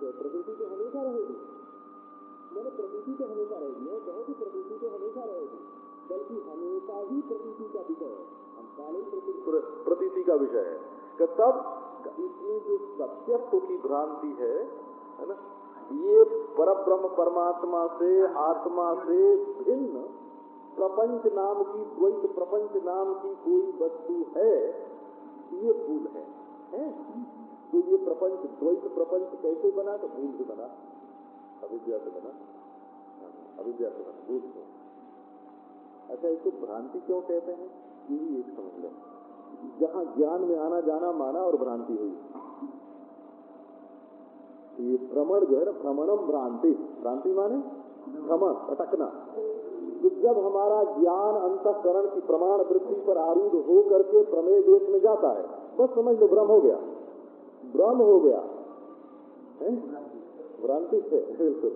तो प्रकृति तो हमेशा रहेगी। मैंने प्रकृति तो हमेशा रहेगी मैं कहो कि प्रकृति तो हमेशा रहेगी बल्कि हमेशा ही प्रकृति का विषय है। हम काले प्रतीति का विषय है। तब इसमें जो सत्यत्व की भ्रांति है है ना ये परब्रह्म परमात्मा से आत्मा से भिन्न प्रपंच नाम की द्वैत प्रपंच नाम की कोई वस्तु है ये भूल है, है? तो ये प्रपंच, द्वैत प्रपंच कैसे बना? तो भूल से बना। अविद्या से बना। अविद्या से बना भूल से। अच्छा इसको भ्रांति क्यों कहते हैं? ये भी एक समझ लो। जहाँ ज्ञान में आना, जाना, माना और भ्रांति हुई। ये भ्रमण जो है ना, भ्रमणम भ्रांति। भ्रांति माने? भ्रमण, अटकना। तो जब हमारा ज्ञान अंतकरण की प्रमाण वृत्ति पर आरूढ़ हो करके प्रमेय देश में जाता है, बस समझ लो, भ्रम हो गया। भ्रम हो गया। भ्रांति से बिल्कुल।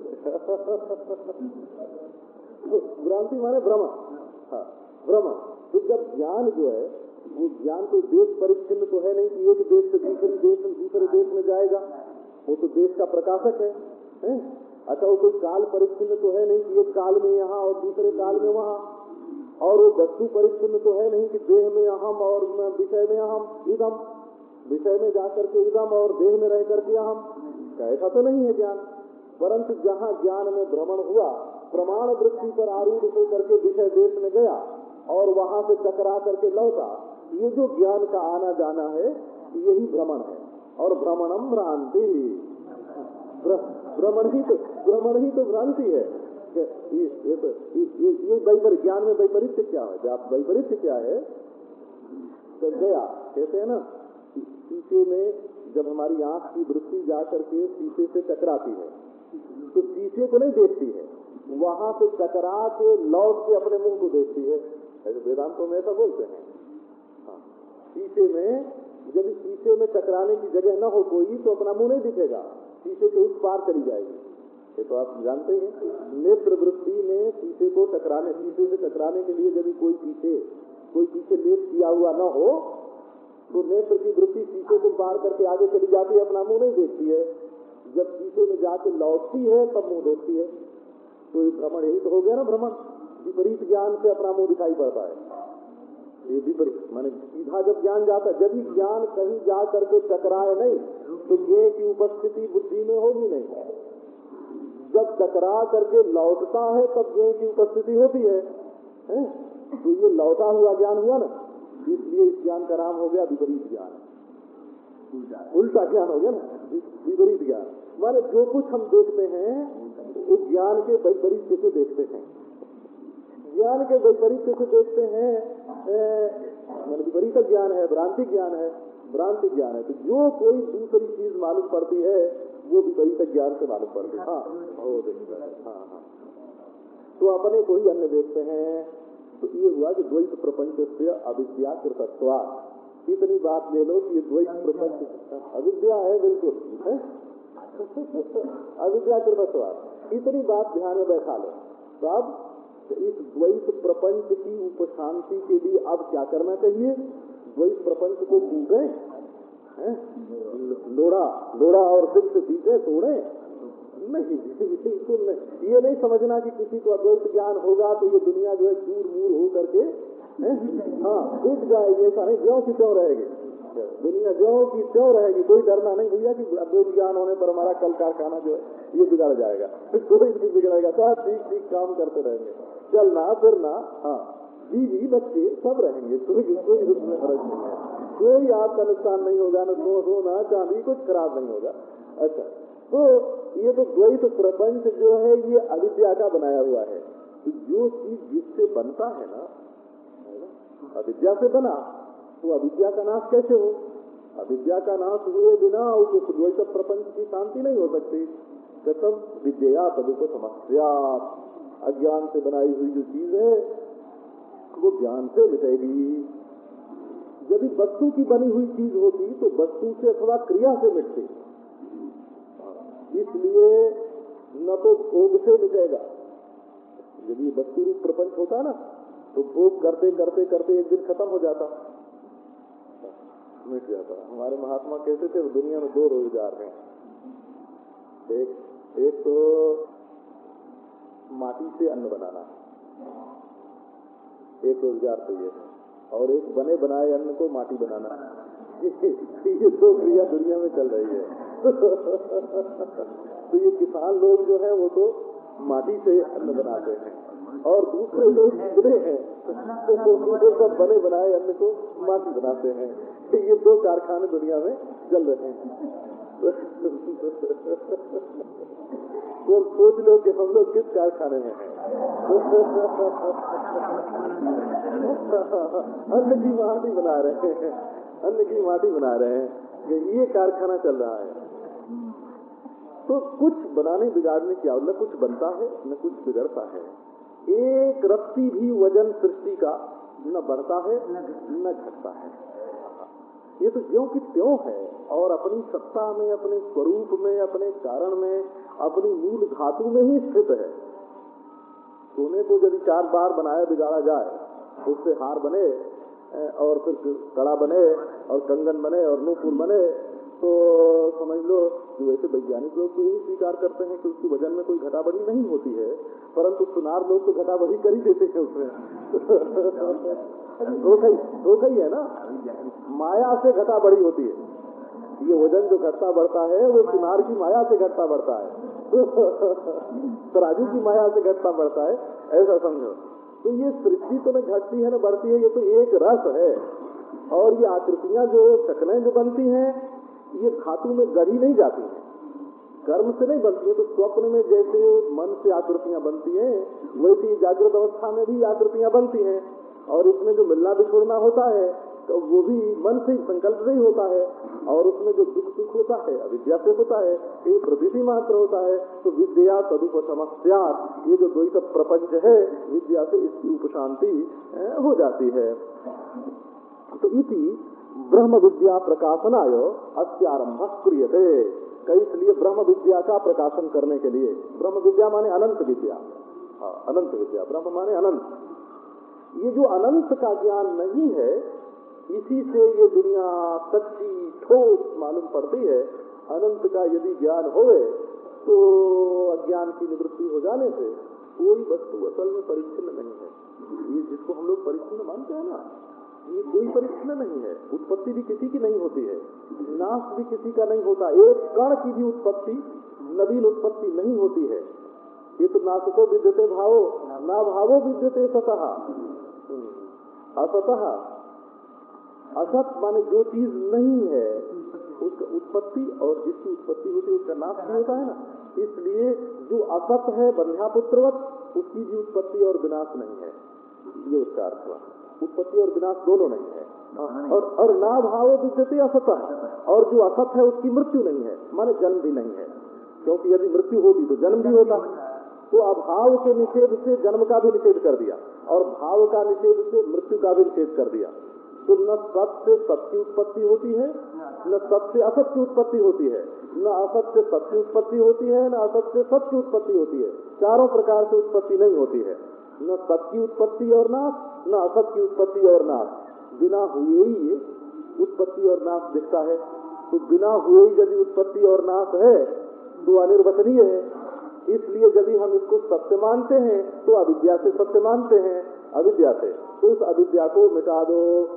भ्रांति माने भ्रम। हाँ भ्रम। तो जब ज्ञान जो है वो ज्ञान तो देश परिच्छिन्न तो है नहीं कि एक देश से दूसरे देश में दूसरे देश में जाएगा। वो तो देश का प्रकाशक है, है? अच्छा वो कोई काल परिच्छिन्न तो है नहीं कि एक काल में यहाँ और दूसरे काल में वहाँ। और वो वस्तु परिच्छिन्न तो है नहीं कि देह में अहम और विषय में अहम इदम। विषय में जाकर के इदम और देह में रह करके हम, ऐसा तो नहीं है ज्ञान। परंतु जहाँ ज्ञान में भ्रमण हुआ, प्रमाण वृत्ति पर आरूढ़ होकर के विषय देश में गया और वहाँ से टकरा करके लौटा, ये जो ज्ञान का आना जाना है, यही भ्रमण है। और भ्रमणम भ्रांति। भ्रमण ही। तो भ्रमण ही तो भ्रांति है ये तो ज्ञान में वैपरीत्य क्या है? वैपरीत्य क्या है? तो गया, कहते हैं ना शीशे में जब हमारी आँख की वृत्ति जा करके शीशे से टकराती है तो शीशे को नहीं देखती है, वहाँ से टकरा के लौट के अपने मुँह को देखती है। ऐसे वेदांतों में ऐसा बोलते हैं। हाँ शीशे में, जब शीशे में टकराने की जगह न हो कोई तो अपना मुँह नहीं दिखेगा शीशे के उस पार चली जाएगी। ये तो आप जानते हैं, नेत्र वृत्ति में शीशे को टकराने शीशे से टकराने के लिए यदि कोई पीछे कोई पीछे लेप किया हुआ न हो तो नेत्र की वृत्ति शीशे को पार करके आगे चली जाती है अपना मुँह नहीं देखती है। जब शीशे में जाके लौटती है तब मुँह देखती है। तो ये भ्रमण यही तो हो गया ना भ्रमण। विपरीत ज्ञान से अपना मुँह दिखाई पड़ता है। ये विपरीत माने सीधा जब ज्ञान जाता है जब ही ज्ञान कहीं जा करके टकराए नहीं तो ये की उपस्थिति बुद्धि में होगी नहीं। जब टकरा करके लौटता है तब ये की उपस्थिति होती है, है? तो ये लौटा हुआ ज्ञान हुआ ना। इसलिए इस ज्ञान का नाम हो गया विपरीत ज्ञान। उल्टा। ज्ञान हो गया ना? विपरीत ज्ञान। माने जो कुछ हम देखते हैं वो ज्ञान के वैपरीत्य से देखते हैं। ज्ञान के वैपरीत्य से देखते हैं मान विपरीत ज्ञान है भ्रांति ज्ञान है भ्रांति ज्ञान है। तो जो कोई दूसरी चीज़ मालूम पड़ती है वो विपरीत ज्ञान से मालूम पड़ती है। हाँ। हाँ हाँ। तो अपने को ही अन्य देखते हैं। तो ये हुआ कि द्वैत प्रपंच से अविद्या कृतत्वा इतनी बात ले लो कि ये द्वैत प्रपंच अविद्या है बिल्कुल है? अविद्या कृतत्वा इतनी बात ध्यान में बैठा लो। तो अब इस द्वैत प्रपंच की उपशांति के लिए अब क्या करना चाहिए? द्वैत प्रपंच को कूटे लोड़ा लोड़ा और दिख पीछे तोड़े। नहीं, बिल्कुल नहीं। ये नहीं समझना कि किसी को अद्वैत ज्ञान होगा तो ये दुनिया जो है चूर मूर हो करके हाँ? टूट जाएगी, ऐसा नहीं, ज्यो की त्यों रहेगी। दुनिया ज्यो की त्यों रहेगी, कोई डरना नहीं भैया कि अद्वैत ज्ञान होने पर हमारा कल कारखाना जो है, ये बिगड़ जाएगा। कोई नहीं बिगड़ेगा सब ठीक ठीक काम करते रहेंगे। चलना, फिरना हाँ। बीवी, बच्चे, सब रहेंगे, कोई कोई उसमें फ़र्क नहीं है। कोई आपका नुकसान नहीं होगा, न सोना चांदी, कुछ खराब नहीं होगा। अच्छा। तो ये तो द्वैत प्रपंच जो है, ये अविद्या का बनाया हुआ है। तो जो चीज़ जिससे बनता है ना अविद्या से बना तो अविद्या का नाश कैसे हो? अविद्या का नाश हुए बिना उस द्वैत प्रपंच की शांति नहीं हो सकती। तब विद्या तदुप समस्या अज्ञान से बनाई हुई जो चीज़ है, वो ज्ञान से मिटेगी। यदि वस्तु की बनी हुई चीज़ होती तो वस्तु से अथवा क्रिया से मिटती। इसलिए न तो भोग से मिटेगा। यदि वस्तु रूप प्रपंच होता ना तो भोग करते करते करते एक दिन खत्म हो जाता। मिट जाता। हमारे महात्मा कहते थे दुनिया में दो रोज़गार हैं। एक एक तो माटी से अन्न बनाना। एक रोज़गार तो ये है और एक बने बनाए अन्न को माटी बनाना। ये दो क्रिया दुनिया में चल रही है। तो ये किसान लोग जो है, वो तो माटी से अन्न बनाते हैं और दूसरे लोग दूसरे हैं तो वो सब बने बनाए अन्न को माटी बनाते हैं। ये दो कारखाने दुनिया में चल रहे हैं। तो सोच लो कि हम लोग किस कारखाने में हैं। अन्न की माटी बना रहे हैं। अन्न की माटी बना रहे हैं कि ये कारखाना चल रहा है। तो कुछ बनाने बिगाड़ने की न कुछ बनता है न कुछ बिगड़ता है। एक रत्ती भी वज़न सृष्टि का न बढ़ता है न घटता है। ये तो ज्यो की त्यों है और अपनी सत्ता में अपने स्वरूप में अपने कारण में अपनी मूल धातु में ही स्थित है। सोने को यदि चार बार बनाया बिगाड़ा जाए उससे हार बने और फिर कड़ा बने और कंगन बने और नूपुर बने तो समझ लो कि वैसे वैज्ञानिक लोग तो यही स्वीकार करते हैं कि उसकी वज़न में कोई घटाबड़ी नहीं होती है, परंतु सुनार लोग तो घटाबड़ी कर ही देते हैं उसमें। धोखा धोखा ही ना। माया से घटा बढ़ी होती है। ये वज़न जो घटता बढ़ता है, वो सुनार की माया से घटता बढ़ता है। तराजू की माया से घटता बढ़ता है, ऐसा समझो। तो ये सृष्टि तो न घटती है, न बढ़ती है, ये तो एक रस है। और ये आकृतियाँ जो चकने जो बनती हैं, ये धातु में गढ़ी नहीं जाती है। कर्म से नहीं बनती है तो स्वप्न में जैसे मन से आकृतियाँ बनती हैं, वैसी जागृत अवस्था में भी आकृतियाँ बनती हैं। और उसमें जो मिलना बिछोड़ना होता है तो वो भी मन से ही संकल्प नहीं होता है और उसमें जो दुख सुख होता है अविद्या से होता है, ये प्रतीति मात्र होता है तो विद्या तदुप समस्या ये जो द्वैत प्रपंच है, विद्या से इसकी उपशांति हो जाती है। तो इति ब्रह्म विद्या प्रकाशनाय अस्यारंभ क्रियते। कई इसलिए ब्रह्म विद्या का प्रकाशन करने के लिए। ब्रह्म विद्या माने अनंत विद्या। हाँ अनंत विद्या। ब्रह्म माने अनंत। ये जो अनंत का ज्ञान नहीं है इसी से ये दुनिया सच्ची ठोस मालूम पड़ती है। अनंत का यदि ज्ञान होवे तो अज्ञान की निवृत्ति हो जाने से कोई वस्तु असल में परिच्छिन्न नहीं है। ये जिसको हम लोग परिच्छिन्न मानते हैं ना, ये कोई परिच्छिन्न नहीं है। उत्पत्ति भी किसी की नहीं होती है। नाश भी किसी का नहीं होता। एक कण की भी उत्पत्ति, नवीन उत्पत्ति नहीं होती है। ये तो नाशको विद्यते भावो, ना भावो विद्यते सतः। असतः असत माने जो चीज़ नहीं है, उसका उत्पत्ति और जिसकी उत्पत्ति होती है, उसका नाश नहीं होता है ना। इसलिए जो असत है बंध्यापुत्रवत उसकी भी उत्पत्ति और विनाश नहीं है। ये उसका अर्थ हुआ। उत्पत्ति और विनाश दोनों नहीं है। और और ना भाव विद्यते असत और जो असत है, उसकी मृत्यु नहीं है। माने जन्म भी नहीं है। क्योंकि यदि मृत्यु होगी तो जन्म भी होता तो अभाव के निषेध से जन्म का भी निषेध कर दिया। और भाव का निषेध से मृत्यु का भी निषेध कर दिया। तो न सत्य से सत उत्पत्ति होती है, न सत से असत की उत्पत्ति होती है। न असत से सत उत्पत्ति होती है, न असत से सत उत्पत्ति होती है। चारों प्रकार से उत्पत्ति नहीं होती है। न सत्य उत्पत्ति और नाश, न असत की उत्पत्ति और नाश। बिना हुए ही उत्पत्ति और नाश दिखता है। तो बिना हुए ही यदि उत्पत्ति और नाश है तो अनिर्वचनीय है। इसलिए यदि हम इसको सत्य मानते हैं तो अविद्या से सत्य मानते हैं। अविद्या से। तो उस अविद्या को मिटा दो।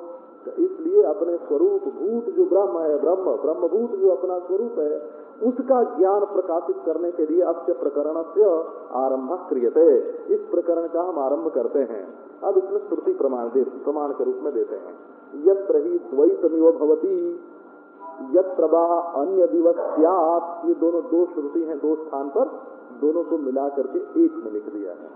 इसलिए अपने स्वरूप भूत जो ब्रह्म है, ब्रह्म, ब्रह्मभूत जो अपना स्वरूप है, उसका ज्ञान प्रकाशित करने के लिए अस्य प्रकरण से आरंभ क्रियते। इस प्रकरण का हम आरंभ करते हैं। अब इसमें श्रुति प्रमाण प्रमाण के रूप में देते हैं। यत्र ही द्वैतमिव भवती, यत्र अन्य दिवस ये दोनों, दो श्रुति हैं दो स्थान पर। दोनों को मिला करके एक में लिख दिया है।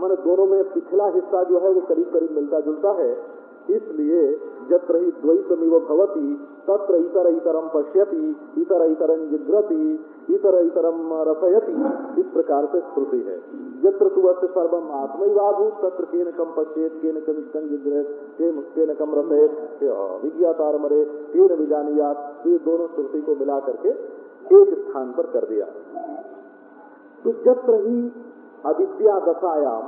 मैंने दोनों में पिछला हिस्सा जो है वो करीब करीब मिलता जुलता है। इसलिए जत्र ही द्वैतमिव भवती, तत्र इतर इतरम पश्यति इतर इतरम जिग्रति इतर इतरम रसयति। इस प्रकार से श्रुति है। जत्र तु अस्त सर्वम आत्मैवाभूत, तत्र केन कम पश्येत, केन कम जिग्रत केन केन कम रसयत विज्ञातार मरे केन विजानियात। ये दोनों श्रुति को मिला करके एक स्थान पर कर दिया। तो जत्र ही अविद्या दशायाम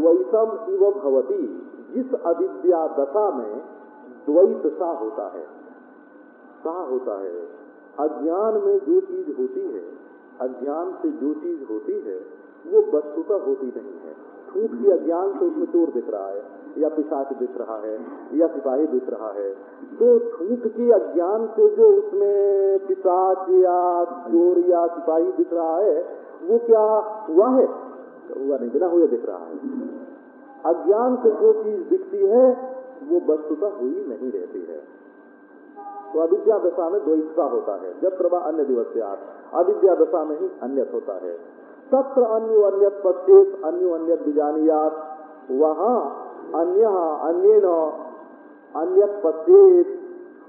द्वैतम इव भवती। जिस अविद्या दशा में द्वैत सा होता है। सा होता है। अज्ञान में जो चीज़ होती है, अज्ञान से जो चीज़ होती है, वो वस्तुता होती नहीं है। ठूठ के अज्ञान से उसमें चोर दिख रहा है, या पिशाच दिख रहा है, या सिपाही दिख रहा है। तो ठूठ की अज्ञान से जो उसमें पिशाच या चोर या सिपाही दिख रहा है, वो क्या हुआ है? हुआ नहीं? बिना हुए दिख रहा है। अज्ञान से जो चीज़ दिखती है वो वस्तुता हुई नहीं रहती है। तो अविद्या दशा में द्वैतता होता है। जब प्रभा अन्य दिवस से आठ अविद्या दशा में ही अन्य होता है। तत्र अन्य अन्य पश्चेत अन्य अन्य बीजानियात वहाँ अन्य अन्य अन्य पश्चेत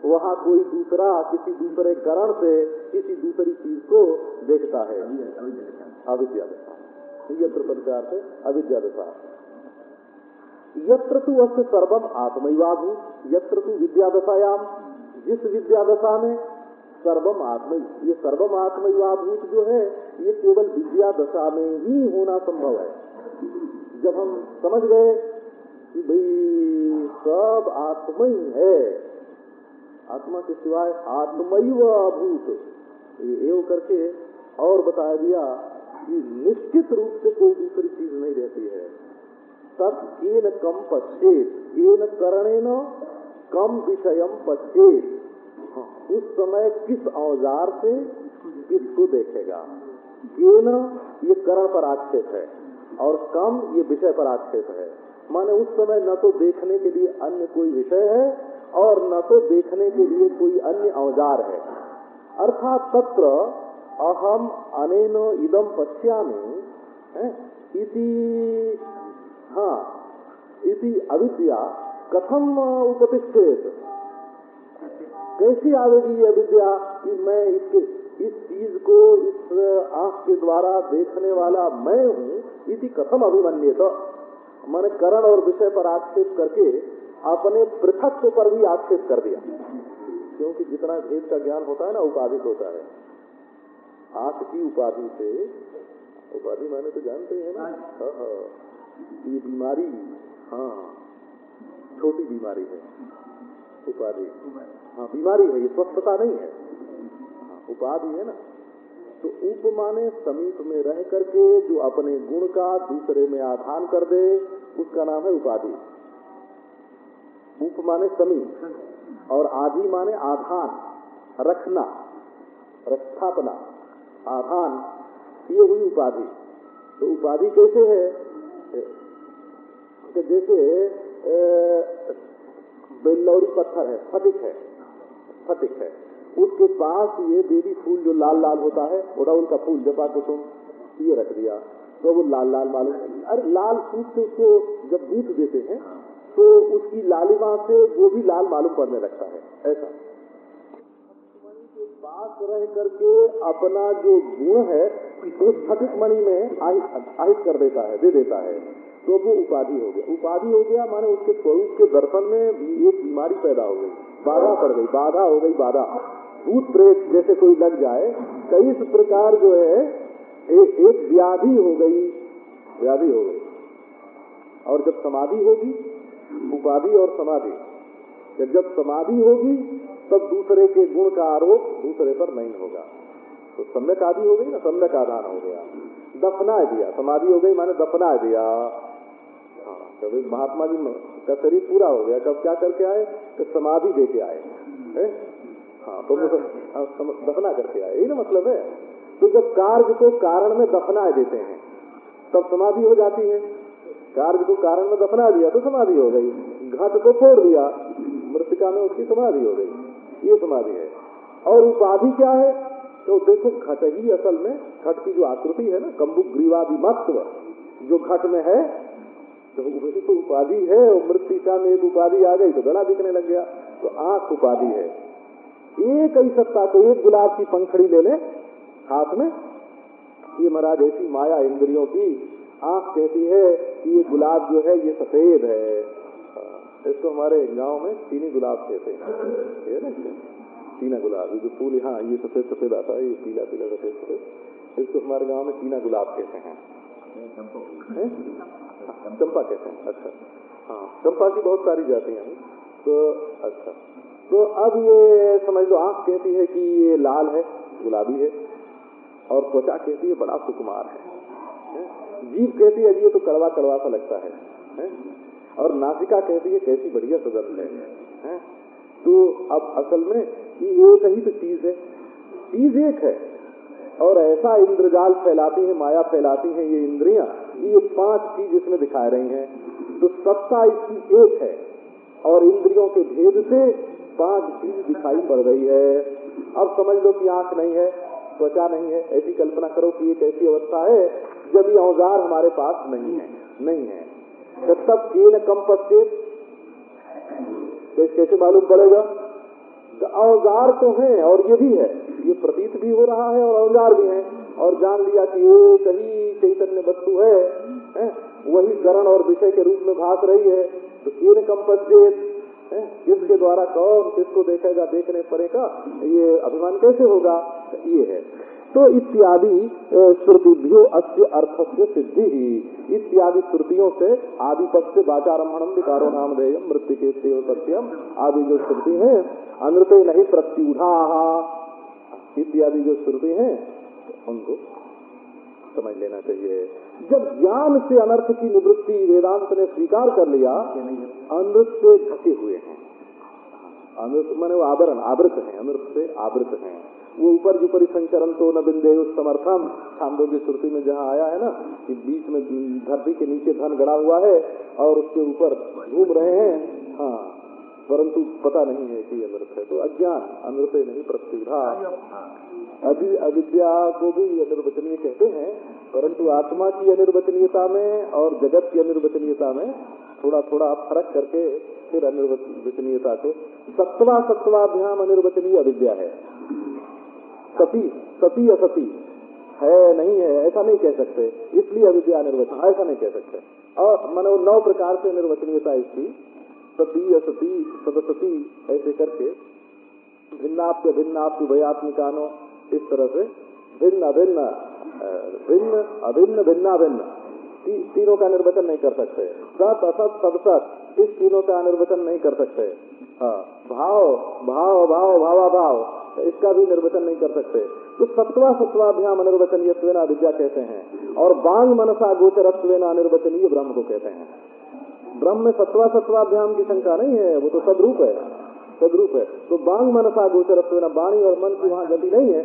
वहाँ कोई दूसरा किसी दूसरे करण से किसी दूसरी चीज़ को देखता है। अविद्या दशा। यत्र प्रकार से अविद्या दशा। यत्र तु अस्त सर्वम आत्मैवाभू, यत्र तु विद्या दशायाम जिस विद्या दशा में सर्वम आत्म, ये सर्वम आत्मयुवाभूत जो है, ये केवल विद्या दशा में ही होना संभव है। जब हम समझ गए कि भाई सब आत्म ही है आत्मा के सिवाय आत्मैव अभूत ये एव करके और बता दिया कि निश्चित रूप से कोई दूसरी चीज़ नहीं रहती है। तब केन कम पश्चेत केन करणेन कम विषयम पश्चेत उस समय किस औज़ार से किसको देखेगा? केन ये करण पर आक्षेप है और कम ये विषय पर आक्षेप है। माने उस समय न तो देखने के लिए अन्य कोई विषय है और न तो देखने के लिए कोई अन्य औज़ार है। अर्थात तत्र अहम अनेन इदम पश्यामी इति हाँ इति अविद्या कथम उपतिष्ठित? कैसी आवेगी ये विद्या कि मैं इसके इस चीज़ को इस आँख के द्वारा देखने वाला मैं हूँ इसी कथम अभिमन्य तो मैंने करण और विषय पर आक्षेप करके अपने पृथक पर भी आक्षेप कर दिया। क्योंकि जितना भेद का ज्ञान होता है ना उपाधिक होता है। आँख की उपाधि से उपाधि मैंने तो जानते हैं ना। हाँ। ये बीमारी हाँ छोटी बीमारी है उपाधि। हाँ बीमारी है ये स्वस्थता नहीं है। हाँ, उपाधि है ना। तो उप माने समीप में रह करके जो अपने गुण का दूसरे में आधान कर दे उसका नाम है उपाधि। उप माने समीप और आधि माने आधान रखना रक्षापना आधान ये हुई उपाधि। तो उपाधि कैसे है? कि जैसे बेलौरी पत्थर है फटिक है फटिक है। उसके पास ये देवी फूल जो लाल लाल होता है उड़ाउल का फूल जपा कुसुम ये रख दिया। तो वो लाल लाल मालूम अरे लाल फूल से उसको जब दूध देते हैं। तो उसकी लालिमा से वो भी लाल मालूम पड़ने लगता है ऐसा। पास रह करके अपना जो गुण है उस स्फटिक मणि में आहित कर देता है, दे देता है। तो वो उपाधि हो गया। उपाधि हो गया माने उसके स्वरूप के दर्शन में एक बीमारी पैदा हो गई, बाधा पड़ गई, बाधा हो गई, बाधा। भूत प्रेत जैसे कोई लग जाए, कई प्रकार जो है एक एक व्याधि हो गई, व्याधि हो गई। और जब समाधि होगी, उपाधि और समाधि। जब समाधि होगी तब दूसरे के गुण का आरोप दूसरे पर नहीं होगा। तो सम्यक आदि हो गई ना, सम्यक आधान हो गया। दफना दिया, समाधि हो गई माने दफना दिया। हाँ कभी महात्मा जी का शरीर पूरा हो गया, कब क्या करके आए? तो समाधि दे के आए। है? हाँ तो दफना करके आए। यही ना मतलब है। तो जब कार्य को कारण में दफना देते हैं, तब समाधि हो जाती है। कार्य को कारण में दफना दिया तो समाधि हो गई। घट को फोड़ दिया, मृतिका में उसकी समाधि हो गई। ये समाधि है। और उपाधि क्या है? तो देखो, घट ही असल में, घट की जो आकृति है ना कम्बु ग्रीवादि मत्व, जो घट में है तो वही तो उपाधि है, और मृतिका में एक उपाधि आ गई तो गला दिखने लग गया। तो आँख उपाधि है। एक ही सत्ता को एक गुलाब की पंखड़ी ले ले, हाथ में, ये महाराज ऐसी माया इंद्रियों की आँख कहती है कि ये गुलाब जो है, ये सफ़ेद है। इसको हमारे गाँव में चीनी गुलाब कहते हैं। चीना गुलाब ये जो फूल यहाँ ये सफ़ेद सफ़ेद आता है ये पीला पीला सफ़ेद सफ़ेद। इसको हमारे गाँव में चीना गुलाब कहते हैं। चंपा कहते हैं अच्छा। हाँ चंपा की बहुत सारी जातियाँ हैं। तो अच्छा। तो अब ये समझ लो आँख कहती है कि ये लाल है गुलाबी है और त्वचा कहती है बड़ा सुकुमार है? जीव कहती है ये तो कड़वा कड़वा सा लगता है, है? और नासिका कहती है, कैसी बढ़िया सुगंध है? तो अब असल में ये एक ही तो चीज़ है। चीज़ एक है। और ऐसा इंद्रजाल फैलाती है, माया फैलाती है ये इंद्रियाँ, ये पाँच चीज़ इसमें दिखा रही हैं तो सत्ता इसकी एक है। और इंद्रियों के भेद से पाँच चीज़ दिखाई पड़ रही है। अब समझ लो कि आँख नहीं है, त्वचा नहीं है, ऐसी कल्पना करो कि एक ऐसी अवस्था है, जब ये औज़ार हमारे पास नहीं है नहीं है। तब के न कम पत्ते कैसे मालूम पड़ेगा? तो औज़ार तो है और ये भी है। ये प्रतीत भी हो रहा है और औज़ार भी है। और जान लिया कि ये कहीं चैतन्य वस्तु है, है? वही करण और विषय के रूप में भाग रही है। तो कीन कंपजेत किसके द्वारा कौन किसको देखेगा देखने पड़ेगा? ये अभिमान कैसे होगा? ये है। तो इत्यादि श्रुतिभ्यो अस्य अर्थ से सिद्धि। ही इत्यादि श्रुतियों से से वाचारम्भम विकारो नाम देय मृत्यु के सेव सत्यम आदि जो श्रुति है अनृत नहीं प्रत्युढ़ा इत्यादि जो श्रुति है उनको समझ लेना चाहिए। जब ज्ञान से अनर्थ की निवृत्ति वेदांत ने स्वीकार कर लिया अमृत से ढके हुए हैं। अमृत, मैंने वो आवरण, आवृत है, अमृत से आवृत है। वो ऊपर जो परिसंचरण तो न बिंदे उस समर्थम छांदों की श्रुति में जहाँ आया है ना, कि बीच में धरती के नीचे धन गड़ा हुआ है और उसके ऊपर घूम रहे हैं। हाँ परंतु पता नहीं है कि अमृत है। तो अज्ञान, अमृत नहीं प्रतिभा अभी, अविद्या को भी अनिर्वचनीय कहते हैं, परंतु आत्मा की अनिर्वचनीयता में और जगत की अनिर्वचनीयता में थोड़ा थोड़ा फ़र्क करके फिर अनिर्वचनीयता को सत्वा सत्वाभ्याम अनिर्वचनीय अविद्या है। सती सती असती। है, नहीं है, ऐसा नहीं कह सकते। इसलिए अविद्या अनिर्वचन ऐसा नहीं कह सकते। और मैंने नौ प्रकार से निर्वचनीयता इसकी। सती, असती, सदसती, ऐसे करके भिन्नाप्य भिन्नाप्य भयात्मिकानो, इस तरह से भिन्न, अभिन्न भिन्न, अभिन्न भिन्ना भिन्न तीनों का निर्वचन नहीं कर सकते। सत, असत, सदसत। इस तीनों का निर्वचन नहीं कर सकते। हाँ भाव भाव भाव भावा भाव इसका भी निर्वचन नहीं कर सकते। तो सत्वा सत्वाभ्याम अनिर्वचनीय विद्या कहते हैं, और बांग मनसा गोचरत्व अनिर्वचनीय ब्रह्म को कहते हैं। ब्रह्म में सत्वा सत्वाभ्याम की शंका नहीं है, वो तो सदरूप है सदरूप है। तो बांग मनसा गोचरत्व वाणी और मन की वहाँ गति नहीं है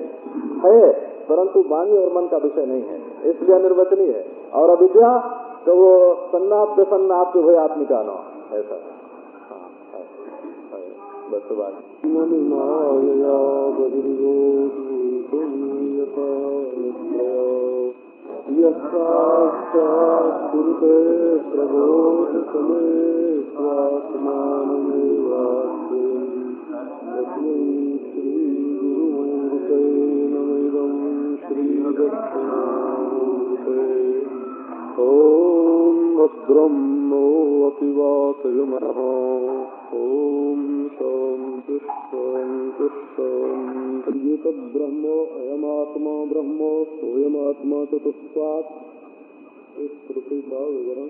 है, परंतु वाणी और मन का विषय नहीं है, इसलिए अनिर्वचनीय है। और अविद्या तो वो सन्नाप्य भय आत्मिका न ऐसा बस बात। मनिमाया यस्ते प्रबोध समे स्वात्मानमेवास्ते श्रीगुरुमूर्ते नमिदं श्रीदक्षिणामूर्ते ॐ भद्रं नो अतिवातयमनः ॐ शान्ति शान्ति शान्ति। एतद्ब्रह्म अयमात्मा ब्रह्म, सोऽयमात्मा चतुस्वात् इस श्रुति का विवरण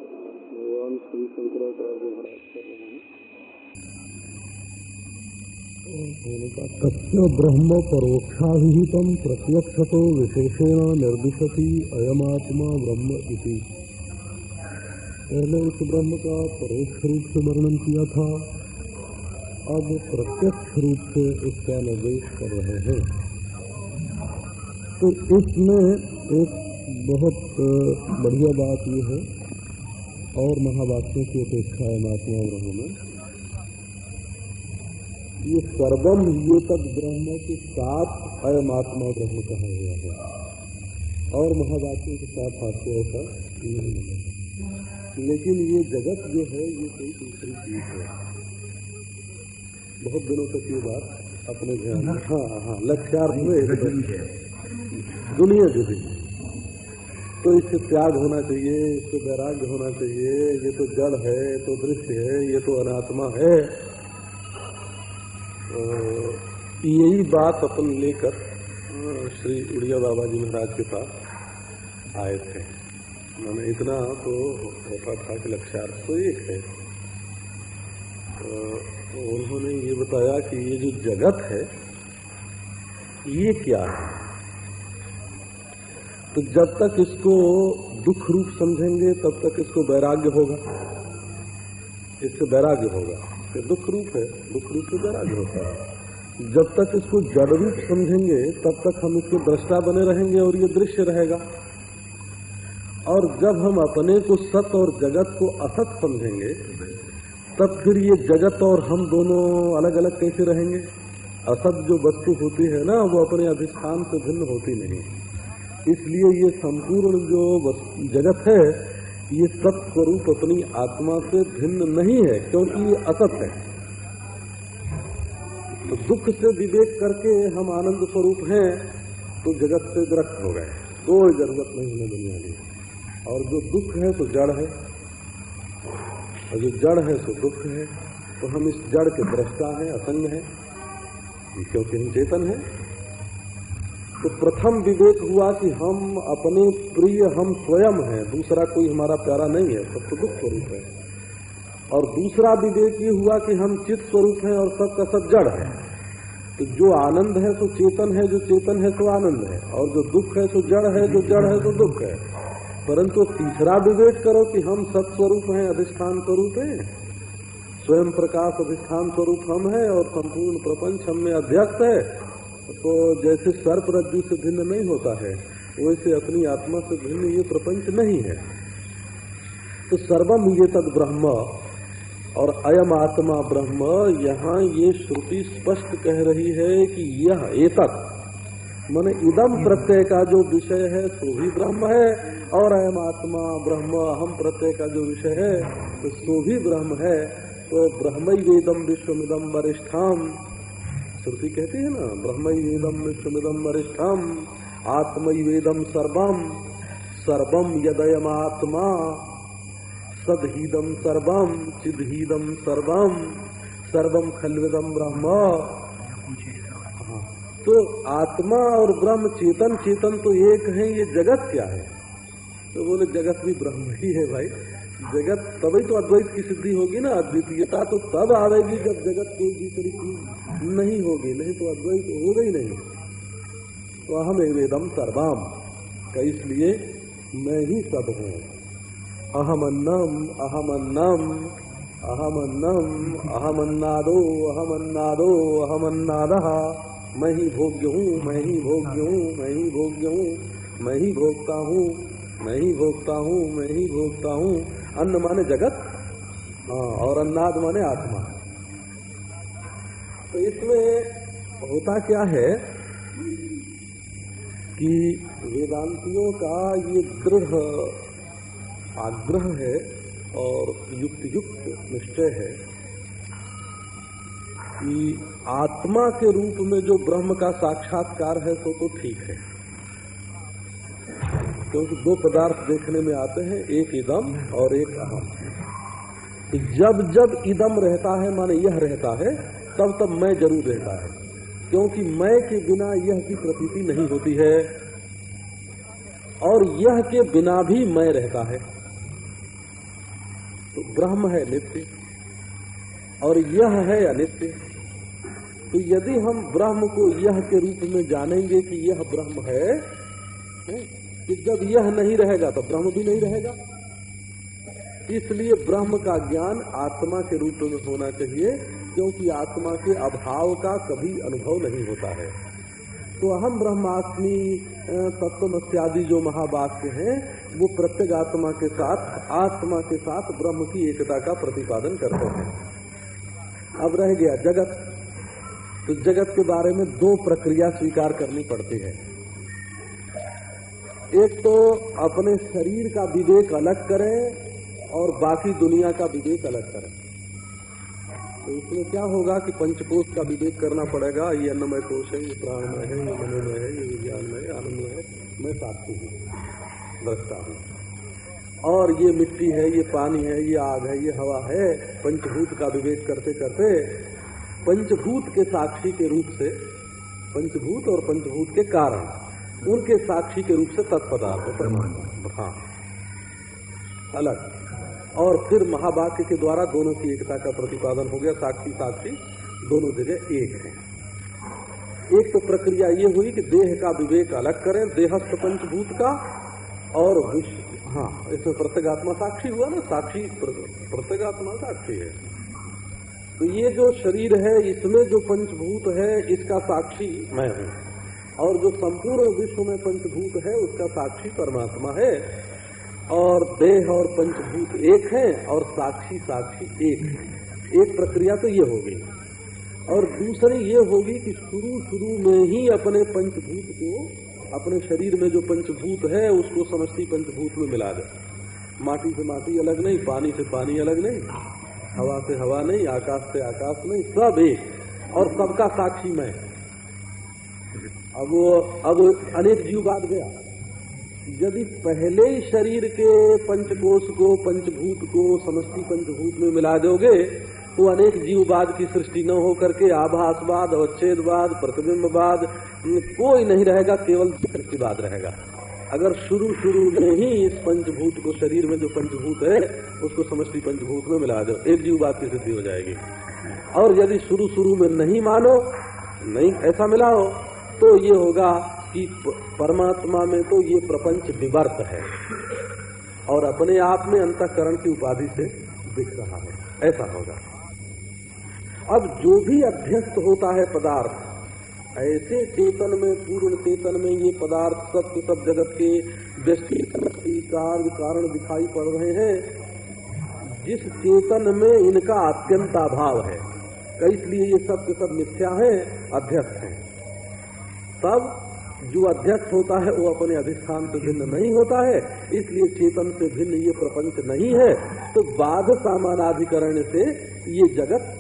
भगवान श्री शंकराचार्य महाराज कर रहे हैं तस्य ब्रह्म परोक्षाभिहितम प्रत्यक्षतो विशेषेण निर्दिशति अयमात्मा ब्रह्म इति। पहले उस ब्रह्म का परोक्ष रूप से वर्णन किया था। अब प्रत्यक्ष रूप से उसका निर्देश कर रहे हैं। तो इसमें एक बहुत बढ़िया बात यह है, और महावाक्यों की अपेक्षा है महात्मा ब्रह्म में। ये सर्वम ये तक ब्रह्म के साथ अयमात्मा ब्रह्म कहा गया है। और महावाक्यों के साथ हास्य ऐसा नहीं है लेकिन ये जगत जो है ये कोई दूसरी चीज़ है। बहुत दिनों तक ये बात अपने ध्यान हाँ हाँ लक्ष्यार्थ में दुनिया जुदी तो इससे त्याग होना चाहिए इससे वैराग्य होना चाहिए ये तो जड़ है ये तो दृश्य है ये तो अनात्मा है। यही बात अपन लेकर श्री उड़िया बाबा जी महाराज के पास आए थे। मैंने इतना तो होता था कि लक्ष्यार्थ तो एक है। तो उन्होंने ये बताया कि ये जो जगत है, ये क्या है? तो जब तक इसको दुख रूप समझेंगे, तब तक इसको वैराग्य होगा। इससे वैराग्य होगा। दुख रूप है, दुख रूप से वैराग्य होता है। जब तक इसको जड़ रूप समझेंगे, तब तक हम इसके दृष्टा बने रहेंगे और ये दृश्य रहेगा। और जब हम अपने को सत और जगत को असत समझेंगे, तब फिर ये जगत और हम दोनों अलग अलग कैसे रहेंगे? असत जो वस्तु होती है ना, वो अपने अधिष्ठान से भिन्न होती नहीं। इसलिए ये संपूर्ण जो जगत है, ये सत्स्वरूप अपनी आत्मा से भिन्न नहीं है, क्योंकि ये असत है। तो दुख से विवेक करके हम आनंद स्वरूप हैं तो जगत से ग्रस्त हो गए। कोई ज़रूरत नहीं है दुनिया की और जो दुख है तो जड़ है। और जो जड़ है तो दुख है। तो हम इस जड़ के दृष्टा हैं असंग हैं। क्योंकि हम चेतन हैं। तो प्रथम विवेक हुआ कि हम अपने प्रिय, हम स्वयं हैं। दूसरा कोई हमारा प्यारा नहीं है, सब तो दुख स्वरूप है। और दूसरा विवेक ये हुआ कि हम चित्त स्वरूप हैं और सब का सब जड़ है। तो जो आनंद है तो चेतन है। जो चेतन है तो आनंद है। और जो दुख है तो जड़ है। जो जड़ है तो दुख है। परंतु तीसरा विवेक करो कि हम सत्स्वरूप हैं, अधिष्ठान स्वरूप है। स्वयं प्रकाश, अधिष्ठान स्वरूप हम है और संपूर्ण प्रपंच हम में अध्यक्ष है। तो जैसे सर्प रज्जु से भिन्न नहीं होता है, वैसे अपनी आत्मा से भिन्न ये प्रपंच नहीं है। तो सर्वम ये तद ब्रह्म और अयम आत्मा ब्रह्म, यहाँ ये श्रुति स्पष्ट कह रही है कि यह एतक मन इदम प्रत्यय का जो विषय है, सो भी ब्रह्म है, और अयम आत्मा ब्रह्म अहम प्रत्यय का जो विषय है तो सो भी ब्रह्म है। तो ब्रह्म वेदम विश्वमिदम वरिष्ठाम श्रुति कहती है ना ब्रह्म वेदम विश्वमिदम वरिष्ठम आत्म वेदम सर्वम सर्वम यदयम आत्मा सदहीदम सर्वम चिदहीदम सर्वम सर्वम खलविदम ब्रह्म। तो आत्मा और ब्रह्म, चेतन चेतन तो एक है, ये जगत क्या है? तो बोले, जगत भी ब्रह्म ही है भाई। जगत तभी तो अद्वैत की सिद्धि होगी ना, अद्वितीयता तो तब आवेगी जब जगत कोई दूसरी चीज़ नहीं होगी, नहीं तो अद्वैत हो गई नहीं। तो अहम वेदम सर्वाम का इसलिए मैं ही सब हूँ। अहम अन्नम अहम अन्नम अहम अन्नम अहम अन्नादो अहम अन्नादो अहम अन्नाद मैं ही भोग्य हूँ, मैं ही भोग्य हूँ, मैं ही भोग्य हूँ, मैं ही भोगता हूँ, मैं ही भोगता हूँ, मैं ही भोगता हूँ। अन्न माने जगत हाँ और अन्नाद माने आत्मा। तो इसमें होता क्या है कि वेदांतियों का ये दृढ़ आग्रह है और युक्त युक्त निश्चय है। कि आत्मा के रूप में जो ब्रह्म का साक्षात्कार है तो तो ठीक है। क्योंकि दो पदार्थ देखने में आते हैं, एक इदम और एक अहम। जब जब इदम रहता है, माने यह रहता है, तब तब मैं ज़रूर रहता है। क्योंकि मैं के बिना यह की प्रतीति नहीं होती है। और यह के बिना भी मैं रहता है। तो ब्रह्म है नित्य। और यह है अनित्य। तो यदि हम ब्रह्म को यह के रूप में जानेंगे कि यह ब्रह्म है, कि जब यह नहीं रहेगा तो ब्रह्म भी नहीं रहेगा। इसलिए ब्रह्म का ज्ञान आत्मा के रूप में होना चाहिए क्योंकि आत्मा के अभाव का कभी अनुभव नहीं होता है। तो अहम ब्रह्मास्मि तत्वमस्यादि जो महावाक्य हैं वो प्रत्येक आत्मा के साथ आत्मा के साथ ब्रह्म की एकता का प्रतिपादन करते हैं। अब रह गया जगत। तो जगत के बारे में दो प्रक्रिया स्वीकार करनी पड़ती है। एक तो अपने शरीर का विवेक अलग करें और बाकी दुनिया का विवेक अलग करें। तो इसमें क्या होगा कि पंचकोश का विवेक करना पड़ेगा, ये अन्नमय कोश है, ये प्राणमय है, ये मनोमय है, ये विज्ञानमय है, आनंदमय है, मैं साक्षी हूँ, दृष्टा हूँ। और ये मिट्टी है, ये पानी है, ये आग है, ये हवा है, पंचभूत का विवेक करते करते पंचभूत के साक्षी के रूप से पंचभूत और पंचभूत के कारण उनके साक्षी के रूप से तत्पदार्थ परमात्मा हाँ। अलग। और फिर महावाक्य के द्वारा दोनों की एकता का प्रतिपादन हो गया साक्षी साक्षी दोनों जगह एक है। एक तो प्रक्रिया ये हुई कि देह का विवेक अलग करें देहस्थ पंचभूत का और विश्व। हाँ इसमें प्रत्येगात्मा साक्षी हुआ ना साक्षी प्रत्येगात्मा साक्षी है। तो ये जो शरीर है इसमें जो पंचभूत है इसका साक्षी। मैं हूँ। और जो संपूर्ण विश्व में पंचभूत है उसका साक्षी परमात्मा है। और देह और पंचभूत एक है और साक्षी साक्षी एक है। एक प्रक्रिया तो ये होगी। और दूसरी ये होगी कि शुरू शुरू में ही अपने पंचभूत को अपने शरीर में जो पंचभूत है उसको समष्टि पंचभूत में मिला दे। माटी से माटी अलग नहीं पानी से पानी अलग नहीं। हवा से हवा नहीं, आकाश से आकाश नहीं, सब एक, और सबका साक्षी मैं। अब वो, अब अनेक जीव बात गया। यदि पहले ही शरीर के पंचकोश को, पंचभूत को, समष्टि पंचभूत में मिला दोगे तो अनेक जीववाद की सृष्टि न हो करके आभासवाद, अवच्छेदवाद, प्रतिबिंबवाद, कोई नहीं रहेगा, केवल सृष्टिवाद रहेगा। अगर शुरू शुरू में ही इस पंचभूत को शरीर में जो पंचभूत है, उसको समष्टि पंचभूत में मिला दो। एक जीव बात की सिद्धि हो जाएगी। और यदि शुरू शुरू में नहीं मानो, नहीं ऐसा मिलाओ तो ये होगा कि परमात्मा में तो ये प्रपंच विवर्त है। और अपने आप में अंतकरण की उपाधि से दिख रहा है। ऐसा होगा। अब जो भी अध्यस्त होता है पदार्थ ऐसे चेतन में, पूर्ण चेतन में ये पदार्थ सब सब जगत के व्यक्ति कार्य कारण दिखाई पड़ रहे हैं। जिस चेतन में इनका अत्यंत अभाव है इसलिए ये सब के सब मिथ्या है, अध्यक्ष हैं। तब जो अध्यक्ष होता है, वो अपने अधिष्ठान से भिन्न नहीं होता है, इसलिए चेतन से भिन्न ये प्रपंच नहीं है। तो बाध सामानाधिकरण से ये जगत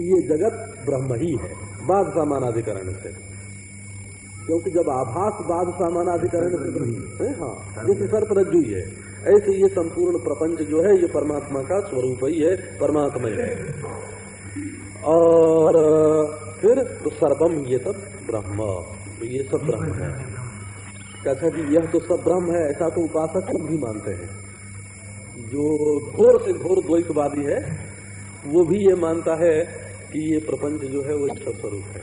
ये जगत ब्रह्म ही है। बाध सामानाधिकरण से। क्योंकि जब आभास बाध सामानाधिकरण से हाँ जैसे सर्प रज्जु ही है, ऐसे ये संपूर्ण प्रपंच जो है, ये परमात्मा का स्वरूप ही है परमात्मा है। और, फिर तो सर्वम ये सब ब्रह्म तो ये सब ब्रह्म है। कहता कि यह तो सब ब्रह्म है, ऐसा तो उपासक भी मानते हैं। जो घोर से घोर द्वैतवादी है, वो भी ये मानता है कि ये प्रपंच जो है वो ईश्वर स्वरूप है।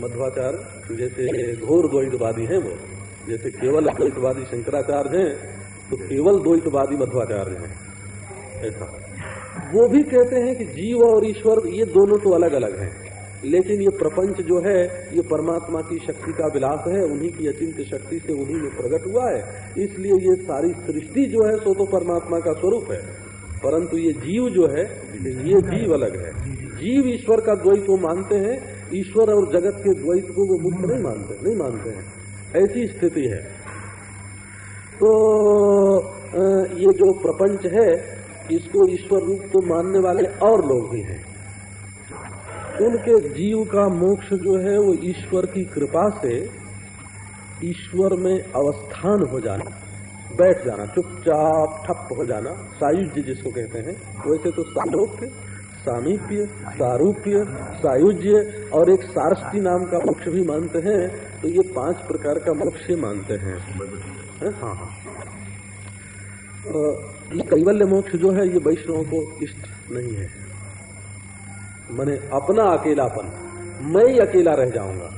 मध्वाचार्य, जैसे घोर द्वैतवादी है वो, जैसे केवल द्वैतवादी शंकराचार्य हैं तो केवल द्वैतवादी मध्वाचार्य हैं। ऐसा। वो भी कहते हैं कि जीव और ईश्वर, ये दोनों तो अलग अलग हैं। लेकिन ये प्रपंच जो है, ये परमात्मा की शक्ति का विलास है, उन्हीं की अचिंत शक्ति से उन्हीं में प्रकट हुआ है। इसलिए ये सारी सृष्टि जो है, सो तो परमात्मा का स्वरूप है। परंतु ये जीव जो है, ये जीव अलग है। जीव ईश्वर का द्वैत वो मानते हैं, ईश्वर और जगत के द्वैत को वो मुक्त नहीं मानते नहीं मानते हैं। ऐसी स्थिति है। तो ये जो प्रपंच है, इसको ईश्वर रूप को मानने वाले और लोग भी हैं। उनके जीव का मोक्ष जो है, वो ईश्वर की कृपा से ईश्वर में अवस्थान हो जाना। बैठ जाना, चुपचाप ठप हो जाना। सायुज्य जिसको कहते हैं वैसे तो सालोक्य सामीप्य, सारूप्य, सायुज्य और एक सारस्ती नाम का मोक्ष भी मानते हैं तो ये पाँच प्रकार का मोक्ष मानते हैं। हाँ? हाँ ये कैवल्य मोक्ष जो है, ये वैष्णवों को इष्ट नहीं है। मैंने अपना अकेलापन, मैं ही अकेला रह जाऊँगा।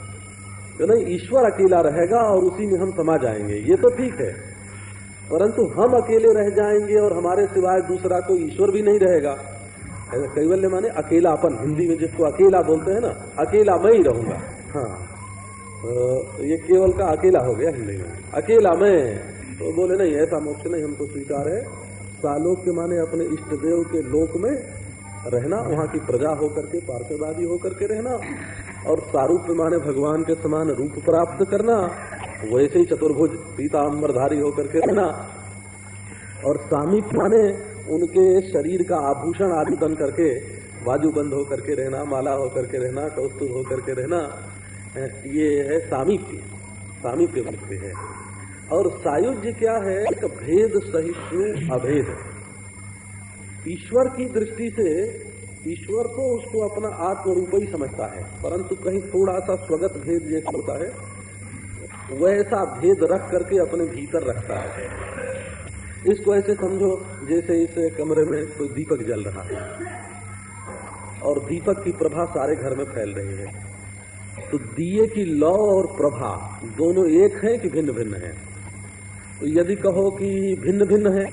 तो नहीं, ईश्वर अकेला रहेगा और उसी में हम समा जाएँगे। ये तो ठीक है। परंतु हम अकेले रह जाएँगे और हमारे सिवाय दूसरा कोई ईश्वर भी नहीं रहेगा। कैवल्य माने अकेलापन, हिंदी में जिसको अकेला बोलते हैं ना अकेला मैं ही रहूँगा। हाँ। तो ये केवल का अकेला हो गया हिंदी में। अकेला मैं तो बोले, नहीं, ऐसा मोक्ष नहीं हमको स्वीकार है। सालोक के माने अपने इष्ट देव के लोक में रहना, वहाँ की प्रजा होकर के पार्थिवादी होकर के रहना, और सारूप माने भगवान के समान रूप प्राप्त करना। वैसे ही चतुर्भुज पीताम्बरधारी होकर के रहना। और सामीप माने उनके शरीर का आभूषण आदि बन करके, बाजू बंद होकर के रहना, माला होकर के रहना, कौस्तुभ होकर के रहना ये है सामीप्य। सामीप्य भक्ति है। और सायुज्य क्या है? एक भेद सहित अभेद। ईश्वर की दृष्टि से, ईश्वर को उसको अपना आत्मरूप ही समझता है, परंतु कहीं थोड़ा सा स्वगत भेद जैसा होता है वैसा भेद रख करके अपने भीतर रखता है। इसको ऐसे समझो जैसे इस कमरे में कोई दीपक जल रहा है। और दीपक की प्रभा सारे घर में फैल रही है। तो दिए की लौ और प्रभा दोनों एक है कि भिन्न भिन्न है? तो यदि कहो कि भिन्न भिन्न है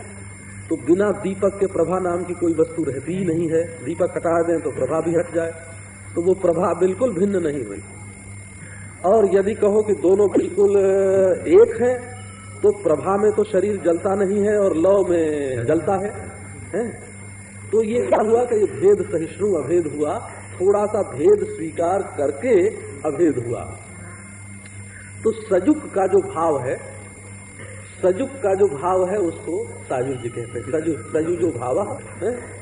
तो बिना दीपक के प्रभा नाम की कोई वस्तु रहती ही नहीं है। दीपक हटा दें तो प्रभा भी हट जाए। तो वो प्रभा बिल्कुल भिन्न नहीं हुई। और यदि कहो कि दोनों बिल्कुल एक है तो प्रभा में तो शरीर जलता नहीं है और लव में जलता है, है? तो ये क्या हुआ कि ये भेद सहिष्णु अभेद हुआ थोड़ा सा भेद स्वीकार करके अभेद हुआ। तो सजुक का जो भाव है सजुक का जो भाव है उसको साजुज कहते हैं। सजु सजु जो भाव है?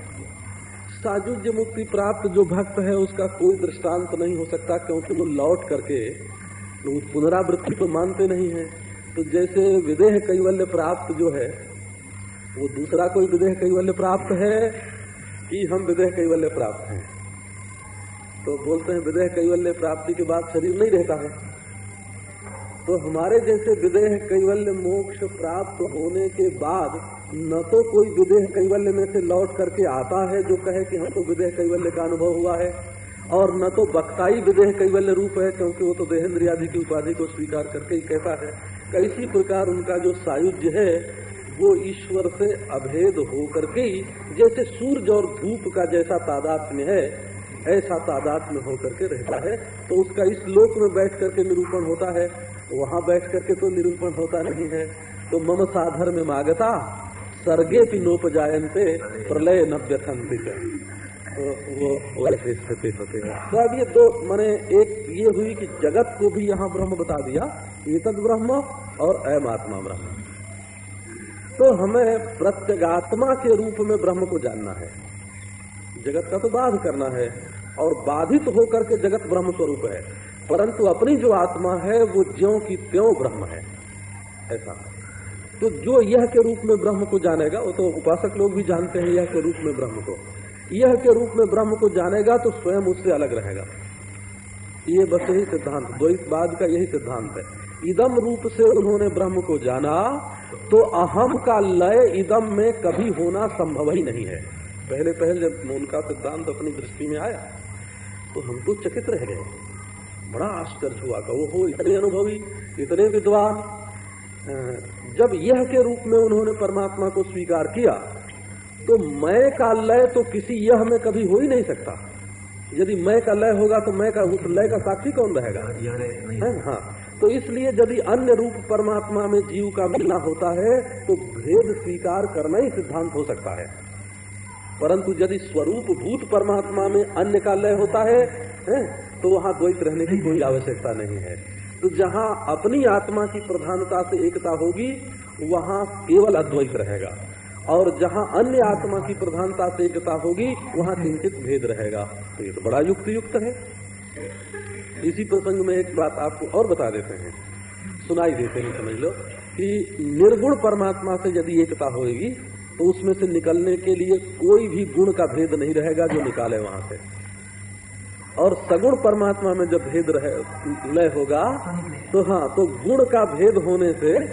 साजुज मुक्ति प्राप्त जो भक्त है, उसका कोई दृष्टांत नहीं हो सकता, क्योंकि वो लौट करके तो पुनरावृत्ति तो मानते नहीं है। तो जैसे विदेह कैवल्य प्राप्त जो है, वो दूसरा कोई विदेह कैवल्य प्राप्त है कि हम विदेह कैवल्य प्राप्त हैं? तो बोलते हैं, विदेह कैवल्य प्राप्ति के बाद शरीर नहीं रहता है। तो हमारे जैसे विदेह कैवल्य मोक्ष प्राप्त होने के बाद न तो कोई विदेह कैवल्य में से लौट करके आता है जो कहे कि हमको विदेह कैवल्य का अनुभव हुआ है। और न तो बक्ताई विदेह कैवल्य रूप है, क्योंकि वो तो देहेंद्र आदि की उपाधि को स्वीकार करके ही कहता है। कैसी प्रकार उनका जो सायुज्य है, वो ईश्वर से अभेद हो करके ही, जैसे सूर्य और धूप का जैसा तादात्म्य है, ऐसा तादाद में होकर के रहता है। तो उसका इस लोक में बैठ करके निरूपण होता है। वहाँ बैठ करके तो निरूपण होता नहीं है। तो मम साधर में मागता सर्गे भी नोप जायंते प्रलय नव्यथंति तो वो वैसे स्थिति होते हैं तो अब ये दो मैंने एक ये हुई कि जगत को भी यहाँ ब्रह्म बता दिया तद ब्रह्म और अयमात्मा ब्रह्म। तो हमें प्रत्यगात्मा के रूप में ब्रह्म को जानना है। जगत का तो बाध करना है और बाधित होकर के जगत ब्रह्म स्वरूप है। परंतु अपनी जो आत्मा है वो ज्यो की त्यों ब्रह्म है। ऐसा। तो जो यह के रूप में ब्रह्म को जानेगा, वो तो उपासक लोग भी जानते हैं यह के रूप में ब्रह्म को। यह के रूप में ब्रह्म को जानेगा तो स्वयं उससे अलग रहेगा। ये बस यही सिद्धांत, द्वैतवाद का यही सिद्धांत है। इदम रूप से उन्होंने ब्रह्म को जाना तो अहम का लय इदम में कभी होना संभव ही नहीं है। पहले पहले जब उनका सिद्धांत अपनी दृष्टि में आया तो हम तो चकित रह गए। बड़ा आश्चर्य हुआ का वो हो, इतने अनुभवी, इतने विद्वान जब यह के रूप में उन्होंने परमात्मा को स्वीकार किया तो मैं का लय तो किसी यह में कभी हो ही नहीं सकता। यदि मैं का लय होगा तो मैं का उस लय का साक्षी कौन रहेगा? है हाँ तो इसलिए यदि अन्य रूप परमात्मा में जीव का मिलना होता है तो भेद स्वीकार करना ही सिद्धांत हो सकता है। परंतु यदि स्वरूप भूत परमात्मा में अन्य का लय होता है, है तो वहाँ द्वैत रहने की कोई आवश्यकता नहीं है। तो जहाँ अपनी आत्मा की प्रधानता से एकता होगी, वहाँ केवल अद्वैत रहेगा। और जहाँ अन्य आत्मा की प्रधानता से एकता होगी, वहाँ किंचित भेद रहेगा। तो ये तो बड़ा युक्त युक्त है। इसी प्रसंग में एक बात आपको और बता देते हैं। सुनाई देते हैं, समझ लो, कि निर्गुण परमात्मा से यदि एकता होगी तो उसमें से निकलने के लिए कोई भी गुण का भेद नहीं रहेगा जो निकाले वहाँ से। और सगुण परमात्मा में जब भेद रहे, लय होगा तो हाँ तो गुण का भेद होने से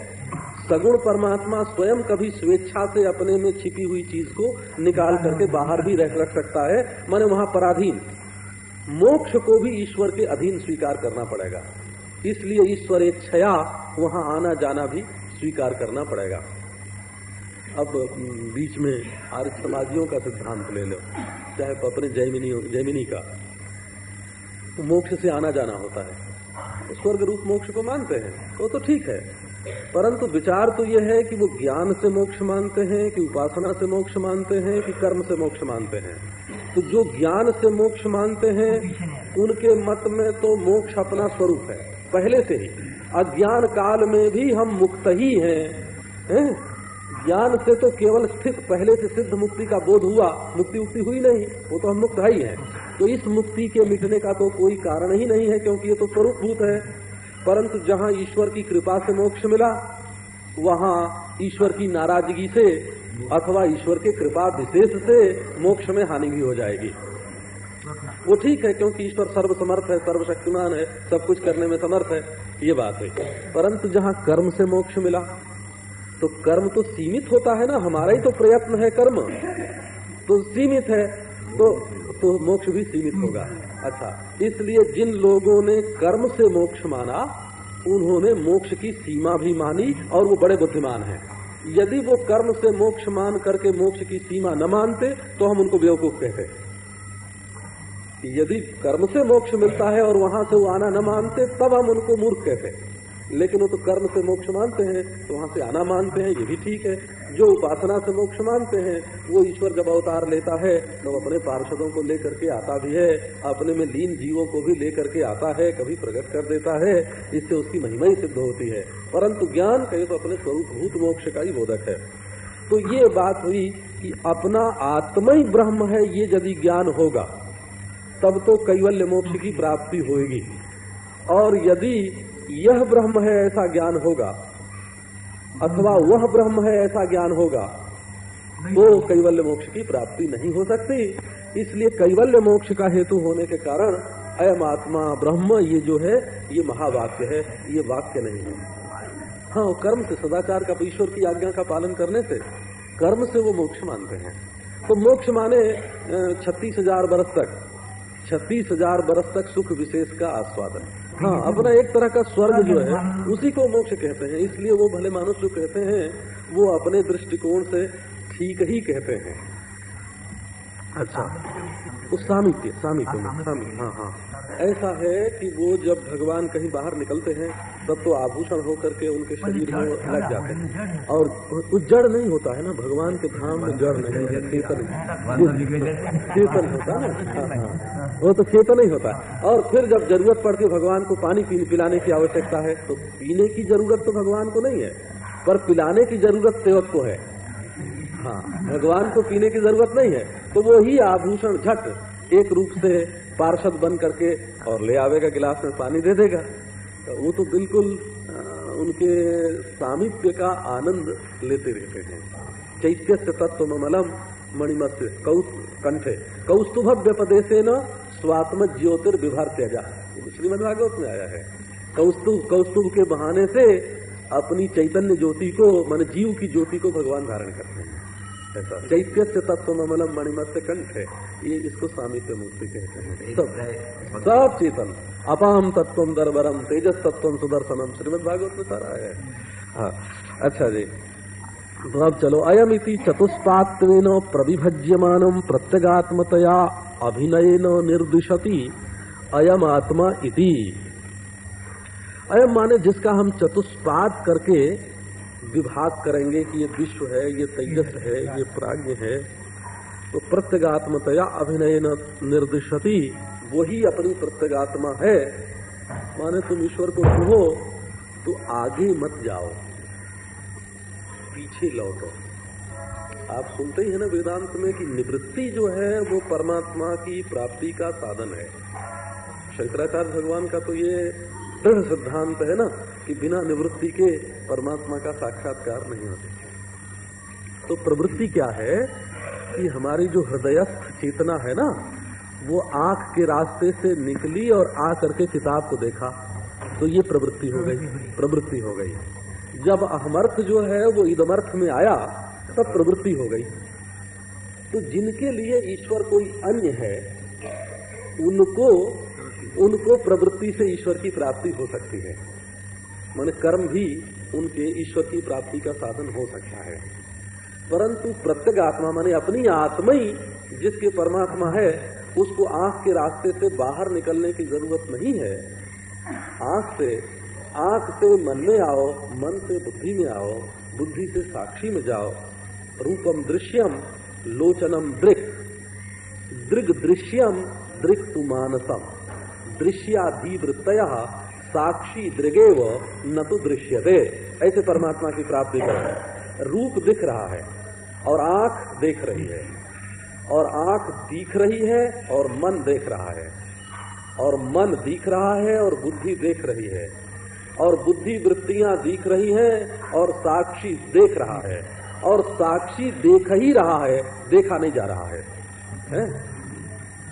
सगुण परमात्मा स्वयं कभी स्वेच्छा से अपने में छिपी हुई चीज़ को निकाल करके बाहर भी रख रख सकता है। माने वहाँ पराधीन। मोक्ष को भी ईश्वर के अधीन स्वीकार करना पड़ेगा। इसलिए ईश्वर इच्छया वहाँ आना जाना भी स्वीकार करना पड़ेगा। अब, बीच में आर्य समाजियों का सिद्धांत ले लो। चाहे अपने जैमिनी जैमिनी का। तो मोक्ष से आना जाना होता है। स्वर्ग रूप मोक्ष को मानते हैं, वो तो ठीक है। परंतु विचार तो यह है कि वो ज्ञान से मोक्ष मानते हैं, कि उपासना से मोक्ष मानते हैं, कि कर्म से मोक्ष मानते हैं। तो जो ज्ञान से मोक्ष मानते हैं, उनके मत में तो मोक्ष अपना स्वरूप है, पहले से ही। अज्ञान काल में भी हम मुक्त ही हैं, है? ज्ञान से तो केवल स्थित, पहले से सिद्ध मुक्ति का बोध हुआ, मुक्ति उक्ति हुई नहीं, वो तो हम मुक्त ही है। तो इस मुक्ति के मिटने का तो कोई कारण ही नहीं है, क्योंकि ये तो स्वरूप भूत है। परंतु जहाँ ईश्वर की कृपा से मोक्ष मिला, वहाँ ईश्वर की नाराज़गी से अथवा ईश्वर के कृपा विशेष से मोक्ष में हानि भी हो जाएगी। वो ठीक है, क्योंकि ईश्वर सर्व समर्थ है, सर्वशक्तिमान है, सब कुछ करने में समर्थ है, ये बात है। परंतु जहाँ कर्म से मोक्ष मिला तो कर्म तो सीमित होता है ना, हमारा ही तो प्रयत्न है कर्म। तो सीमित है तो तो मोक्ष भी सीमित होगा। अच्छा इसलिए जिन लोगों ने कर्म से मोक्ष माना, उन्होंने मोक्ष की सीमा भी मानी और वो बड़े बुद्धिमान हैं। यदि वो कर्म से मोक्ष मान करके मोक्ष की सीमा न मानते तो हम उनको बेवकूफ़ कहते यदि कर्म से मोक्ष मिलता है और वहाँ से वो आना न मानते, तब हम उनको मूर्ख कहते लेकिन वो तो कर्म से मोक्ष मानते हैं तो वहाँ से आना मानते हैं, ये भी ठीक है। जो उपासना से मोक्ष मानते हैं, वो ईश्वर जब अवतार लेता है तो अपने पार्षदों को लेकर के आता भी है, अपने में लीन जीवों को भी लेकर के आता है, कभी प्रकट कर देता है, इससे उसकी महिमा ही सिद्ध होती है। परंतु ज्ञान कहे तो अपने स्वरूप भूत मोक्ष का ही बोधक है। तो ये बात हुई कि अपना आत्मा ही ब्रह्म है, ये यदि ज्ञान होगा, तब तो कैवल्य मोक्ष की प्राप्ति होगी और यदि यह ब्रह्म है ऐसा ज्ञान होगा, अथवा वह ब्रह्म है ऐसा ज्ञान होगा तो कैवल्य मोक्ष की प्राप्ति नहीं हो सकती। इसलिए कैवल्य मोक्ष का हेतु होने के कारण अयम आत्मा ब्रह्म, ये जो है, ये महावाक्य है, ये वाक्य नहीं है। हाँ कर्म से सदाचार का ईश्वर की आज्ञा का पालन करने से कर्म से वो मोक्ष मानते हैं। तो मोक्ष माने छत्तीस हज़ार बरस तक, छत्तीस हज़ार बरस तक सुख विशेष का आस्वादन। हाँ अपना एक तरह का स्वर्ग जो है उसी को मोक्ष कहते हैं। इसलिए वो भले मानुष जो कहते हैं वो अपने दृष्टिकोण से ठीक ही कहते हैं। अच्छा। वो सामित्य सामित्य में सामित्य हाँ हाँ। ऐसा है कि वो जब भगवान कहीं बाहर निकलते हैं तब तो आभूषण होकर के उनके शरीर में लग जाते हैं। और वो जड़ नहीं होता है ना भगवान के धाम में जड़ नहीं है चेतन चेतन होता है ना हाँ हाँ वो तो चेतन ही होता है। और फिर जब ज़रूरत पड़ती है भगवान को पानी पिलाने की आवश्यकता है तो पीने की ज़रूरत तो भगवान को नहीं है पर पिलाने की ज़रूरत सेवक को है। हाँ भगवान को पीने की ज़रूरत नहीं है तो वो ही आभूषण झट एक रूप से पार्षद बन करके और ले आवेगा, गिलास में पानी दे देगा। तो वो तो बिल्कुल उनके सामिप्य का आनंद लेते रहते हैं। चैत्य तत्व मलम मणिमत्स्य कौस कंठे। कौस्तुभ व्यपदेशे न स्वात्म ज्योतिर्विभार त्यजा श्रीमद भागवत में आया है। कौस्तुभ कौस्तुभ के बहाने से अपनी चैतन्य ज्योति को, मन जीव की ज्योति को भगवान धारण करते हैं। ऐसा। चैत्य से तत्व मलम मणिमत्स्य कंठ है। ये इसको सामित्य मूर्ति कहते हैं। सब सब। चेतन अपाम तत्व दरबरम तेजस तत्व सुदर्शनम श्रीमद भागवत में सारा है। हाँ अच्छा जी। तो अब चलो अयम इति चतुष्पात्वेन प्रविभज्यमानम प्रत्यगात्मतया अभिनयन निर्दिशति अयम आत्मा इति। अयम माने जिसका हम चतुष्पाद करके विभाग करेंगे कि ये विश्व है, ये तेजस है, ये प्राज्ञ है तो प्रत्यगात्मतया अभिनय निर्दिशति, वही अपनी प्रत्यगात्मा है। माने तुम ईश्वर को कहो तो आगे मत जाओ, पीछे लौटो। आप सुनते ही है ना वेदांत में कि निवृत्ति जो है, वो परमात्मा की प्राप्ति का साधन है। शंकराचार्य भगवान का तो ये दृढ़ सिद्धांत है ना कि बिना निवृत्ति के परमात्मा का साक्षात्कार नहीं होता। तो प्रवृत्ति क्या है कि हमारी जो हृदयस्थ चेतना है ना, वो आँख के रास्ते से निकली और आ करके किताब को देखा तो ये प्रवृत्ति हो गई, प्रवृत्ति हो गई। जब अहमर्थ जो है, वो इदमर्थ में आया, तब प्रवृत्ति हो गई। तो जिनके लिए ईश्वर कोई अन्य है, उनको उनको प्रवृत्ति से ईश्वर की प्राप्ति हो सकती है। माने कर्म भी उनके ईश्वर की प्राप्ति का साधन हो सकता है। परंतु प्रत्येक आत्मा, माने अपनी आत्मा ही जिसके परमात्मा है, उसको आँख के रास्ते से बाहर निकलने की ज़रूरत नहीं है। आँख से आँख से मन में आओ, मन से बुद्धि में आओ, बुद्धि से साक्षी में जाओ। रूपम दृश्यम, लोचनम दृक। दृग दृश्यम दृक मानसम। दृश्याधिवृत्तय साक्षी दृगेव न तो दृश्यते। ऐसे परमात्मा की प्राप्ति करें रूप दिख रहा है और आँख देख रही है। और आँख दिख रही है और मन देख रहा है। और मन दिख रहा है और बुद्धि देख रही है। और बुद्धि वृत्तियाँ दिख रही हैं और साक्षी देख रहा है। और साक्षी देख ही रहा है देखा नहीं जा रहा है, है?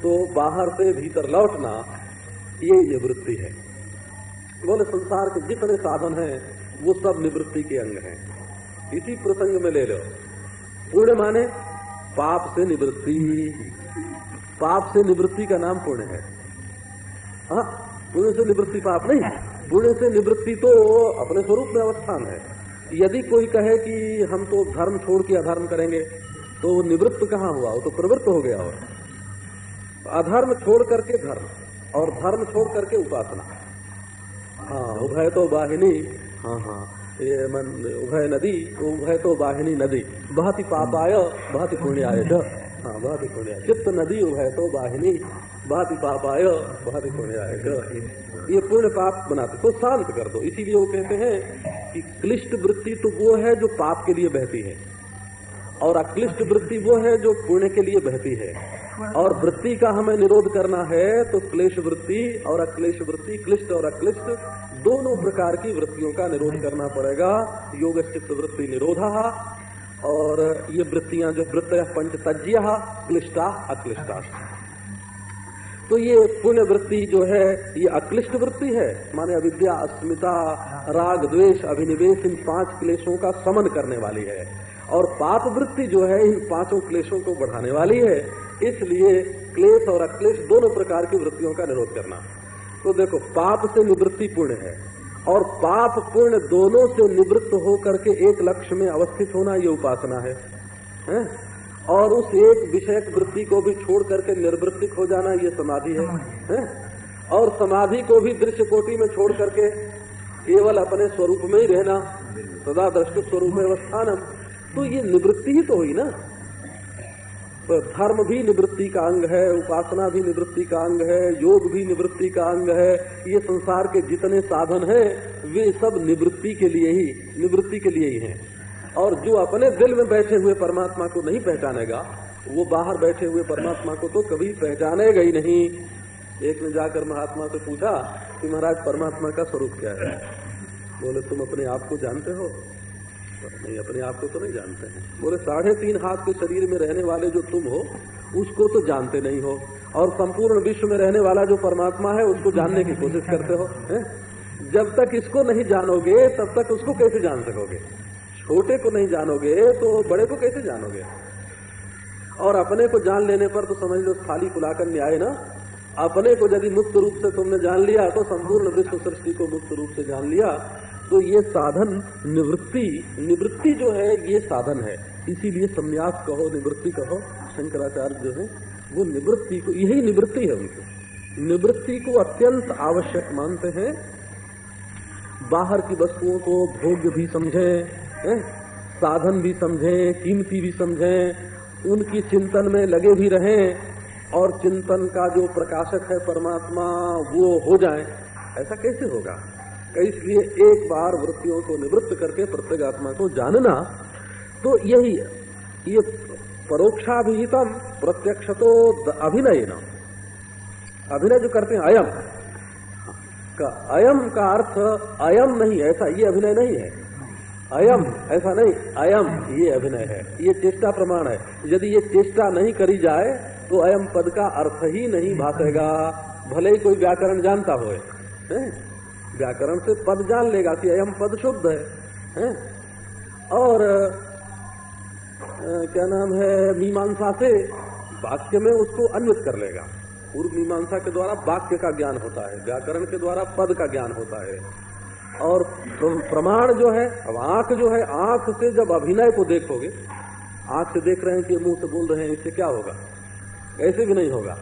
तो बाहर से भीतर लौटना ये निवृत्ति है। बोले, संसार के जितने साधन हैं, वो सब निवृत्ति के अंग हैं। इसी प्रसंग में ले लो। पुण्य माने पाप से निवृत्ति। पाप से निवृत्ति का नाम पुण्य है। हाँ पुण्य से निवृत्ति पाप नहीं पुण्य से निवृत्ति तो अपने स्वरूप में अवस्थान है। यदि कोई कहे कि हम तो धर्म छोड़ के अधर्म करेंगे तो निवृत्त कहाँ हुआ? वो तो प्रवृत्त हो गया और। अधर्म छोड़ करके धर्म। और धर्म छोड़ करके उपासना। हाँ उभय तो वाहिनी हाँ हाँ ये मन, उभय नदी, उभय तो वाहिनी नदी। बहुत ही पापाय बहुत ही पुण्याय हाँ बहुत ही पुण्याय चित्त नदी, उभय तो वाहिनी बहुत ही पापाय बहुत ही पुण्याय ये पुण्य पाप बनाते तो शांत कर दो। इसीलिए वो कहते हैं कि क्लिष्ट वृत्ति तो वो है जो पाप के लिए बहती है। और अक्लिष्ट वृत्ति वो है जो पुण्य के लिए बहती है। और वृत्ति का हमें निरोध करना है तो क्लेश वृत्ति और अक्लेश वृत्ति, क्लिष्ट और अक्लिष्ट, दोनों प्रकार की वृत्तियों का निरोध करना पड़ेगा। योग वृत्ति निरोधा और ये वृत्तियाँ जो वृत्त पंच तज्य क्लिष्टा, अक्लिष्टा। तो ये पुण्य वृत्ति जो है, ये अक्लिष्ट वृत्ति है। माने अविद्या, अस्मिता, राग, द्वेष, अभिनिवेश, इन पाँच क्लेशों का समन करने वाली है। और पाप वृत्ति जो है, इन पाँचों क्लेशों को बढ़ाने वाली है। इसलिए क्लेश और अक्लेश दोनों प्रकार की वृत्तियों का निरोध करना तो देखो पाप से निवृत्ति पूर्ण है और पाप पूर्ण दोनों से निवृत्त होकर के एक लक्ष्य में अवस्थित होना ये उपासना है, है? और उस एक विषयक वृत्ति को भी छोड़ करके निर्वृत्तिक हो जाना ये समाधि है, है? और समाधि को भी दृश्य कोटि में छोड़ करके केवल अपने स्वरूप में ही रहना सदा दृष्टि स्वरूप में अवस्थान तो ये निवृत्ति ही तो हुई ना तो धर्म भी निवृत्ति का अंग है, उपासना भी निवृत्ति का अंग है, योग भी निवृत्ति का अंग है, ये संसार के जितने साधन हैं, वे सब निवृत्ति के लिए ही, निवृत्ति के लिए ही हैं। और जो अपने दिल में बैठे हुए परमात्मा को नहीं पहचानेगा, वो बाहर बैठे हुए परमात्मा को तो कभी पहचानेगा ही नहीं। एक ने जाकर महात्मा से पूछा कि महाराज, परमात्मा का स्वरूप क्या है? बोले, तुम अपने आप को जानते हो? नहीं, अपने आप को तो नहीं जानते हैं। बोले, साढ़े तीन हाथ के शरीर में रहने वाले जो तुम हो, उसको तो जानते नहीं हो। और संपूर्ण विश्व में रहने वाला जो परमात्मा है, उसको जानने की कोशिश करते हो, है? जब तक इसको नहीं जानोगे, तब तक उसको कैसे जान सकोगे? छोटे को नहीं जानोगे तो बड़े को कैसे जानोगे? और अपने को जान लेने पर तो समझ लो, थाली खुलाकर न्याय ना। अपने को यदि मुक्त रूप से तुमने जान लिया तो संपूर्ण विश्व सृष्टि को मुक्त रूप से जान लिया तो ये साधन निवृत्ति निवृत्ति जो है, ये साधन है। इसीलिए संन्यास कहो, निवृत्ति कहो, शंकराचार्य जो है, वो निवृत्ति को, यही निवृत्ति है उनकी। निवृत्ति को अत्यंत आवश्यक मानते हैं। बाहर की वस्तुओं को भोग्य भी समझे साधन भी समझे, कीमती भी समझे, उनकी चिंतन में लगे भी रहें, और चिंतन का जो प्रकाशक है परमात्मा, वो हो जाए। ऐसा कैसे होगा? इसलिए एक बार वृत्तियों को निवृत्त करके प्रत्येगात्मा को जानना तो यही है। ये परोक्षाभिहितम प्रत्यक्ष तो अभिनय न अभिनय जो करते हैं, अयम। का अयम का अर्थ अयम नहीं ऐसा ये अभिनय नहीं है। अयम, ऐसा नहीं, अयम ये अभिनय है। ये चेष्टा प्रमाण है। यदि ये चेष्टा नहीं करी जाए तो अयम पद का अर्थ ही नहीं भाषेगा भले ही कोई व्याकरण जानता हो? व्याकरण से पद जान लेगा कि अयम पद शुद्ध है, है? और क्या नाम है मीमांसा से वाक्य में उसको अन्वित कर लेगा। पूर्व मीमांसा के द्वारा वाक्य का ज्ञान होता है व्याकरण के द्वारा पद का ज्ञान होता है। और प्रमाण जो है अब आँख जो है आँख से जब अभिनय को देखोगे आँख से देख रहे हैं कि मुँह से बोल रहे हैं इससे क्या होगा? ऐसे भी नहीं होगा।